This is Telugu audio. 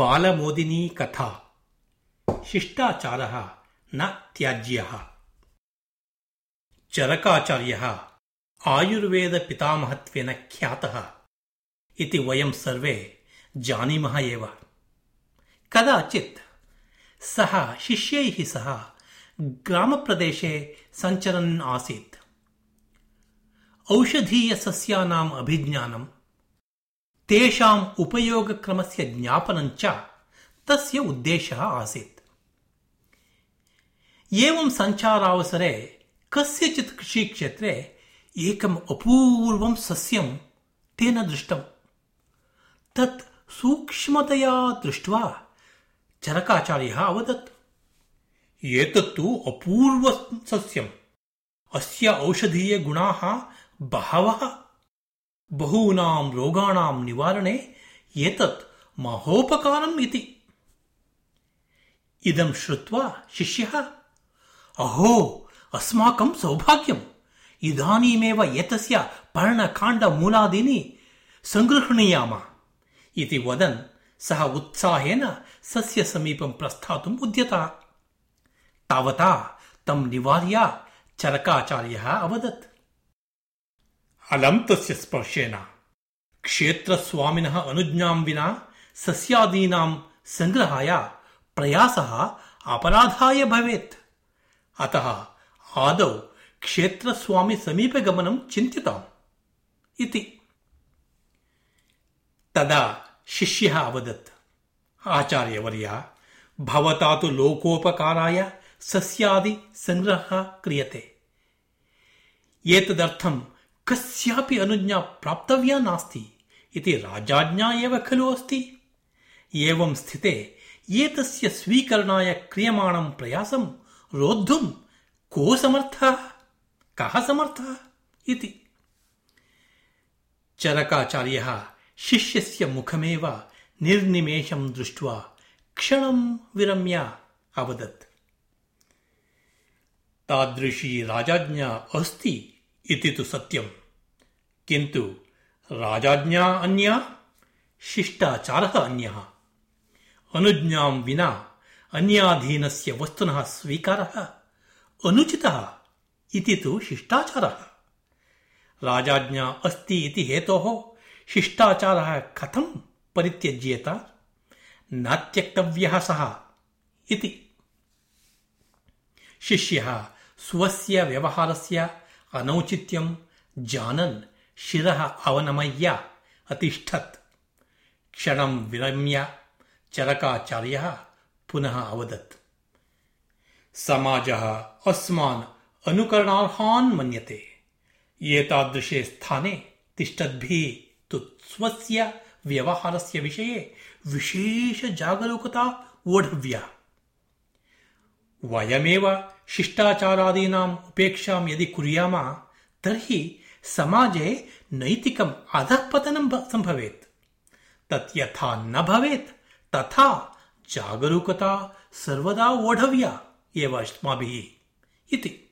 बालमोदिनी कथा शिष्टाचारः न त्याज्यः चरकाचार्यः आयुर्वेदपितामहत्वेन ख्यातः इति वयं सर्वे जानीमः एव कदाचित् सः शिष्यैः सह ग्रामप्रदेशे सञ्चरन् आसीत् औषधीयसस्यानाम् अभिज्ञानम् తేషాం ఉపయోగక్రమస్య జ్ఞాపనంచ. తస్య ఉద్దేశः ఆసీత్. ఏవం సంచారావసరే కస్యచిత్ కృషిక్షేత్రే ఏకం అపూర్వం సస్యం తేన దృష్టం. తత్ సూక్ష్మతయా దృష్ట్వా చరకాచార్య అవదత్. ఏతత్తు అపూర్వ సస్యం అస్య ఔషధీయ గుణాః బహవః. బహూనాం రోగాణం నివారణే ఏతత్ మహోపకారం ఇది. ఇదం శ్రుత్వా శిష్య అహో అస్మాకం సౌభాగ్యం. ఇదానీమేవ ఎతస్య పర్ణకాండ మూలాదిని సంగృహణీయామ. ఇది వదన్ సహ ఉత్సాహేన సస్య సమీపం ప్రస్థాతుం ఉద్యత. తావతా తం నివార్య చరకాచార్య అవదత్. అలం తస్య స్పర్శేన క్షేత్రస్వామిన అనుజ్ఞాం వినా సస్యాదీనాం సంగ్రహాయ ప్రయాస అపరాధాయ భవేత్ అత ఆదౌ క్షేత్రస్వామి సమీపగమనం చింతితాం ఇది తదా శిష్య అవదత్ ఆచార్యవర్య భవతా లోకోపకారాయ సస్యాది సంగ్రహ క్రియతే ఏతదర్థం कस्यापि अनुज्ञा प्राप्तव्या नास्ति इति राजाज्ञा एव खलु अस्ति एवं स्थिते एतस्य स्वीकरणाय क्रियमाणं प्रयासं रोद्धुं को समर्थः कः समर्थः इति चरकाचार्यः शिष्यस्य मुखमेव निर्निमेषं दृष्ट्वा क्षणं विरम्य अवदत् तादृशी राजाज्ञा अस्ति इति तु सत्यम् किन्तु राजाज्ञा अन्या, शिष्टाचारः अन्यः। अनुज्ञां विना अन्याधीनस्य वस्तुनः स्वीकारः, अनुचितः इति तु शिष्टाचारः। राजाज्ञा अस्ति इति हेतोः शिष्टाचारः कथं परित्यज्येत? न त्यक्तव्यः सः इति। शिष्यः स्वस्य व्यवहारस्य अनौचित्यं जानन् ಶಿರ ಅವನಮಯ್ಯ ಅತಿಷ್ಠತ್. ಕ್ಷಣಂ ವಿರಮ್ಯ ಚರಕಾಚಾರ್ಯ ಪುನಃ ಅವದತ್. ಸಮಾಜ ಅಸ್ಮಾನ್ ಅನುಕರಣಾರ್ಹಾನ್ ಮನ್ಯತೆ. ಏತಾದೃಶೇ ಸ್ಥಾನೆ ತಿಷ್ಟದ್ಭಿ ತು ಸ್ವಸ್ಯ ವ್ಯವಹಾರಸ್ಯ ವಿಷಯ ವಿಶೇಷ ಜಾಗರೂಕತಾ ಓಢವ್ಯ. ವಯಮೇವ ಶಿಷ್ಟಾಚಾರಾದೀನಾಂ ಉಪೇಕ್ಷಾಂ ಯದಿ ಕುರಿಯಾಮ ತರ್ಹಿ समाजे नैतिकम् अधःपतनं सम्भवेत्। तत् यथा न भवेत्, तथा जागरूकता सर्वदा वोढव्या एव अस्माभिः इति।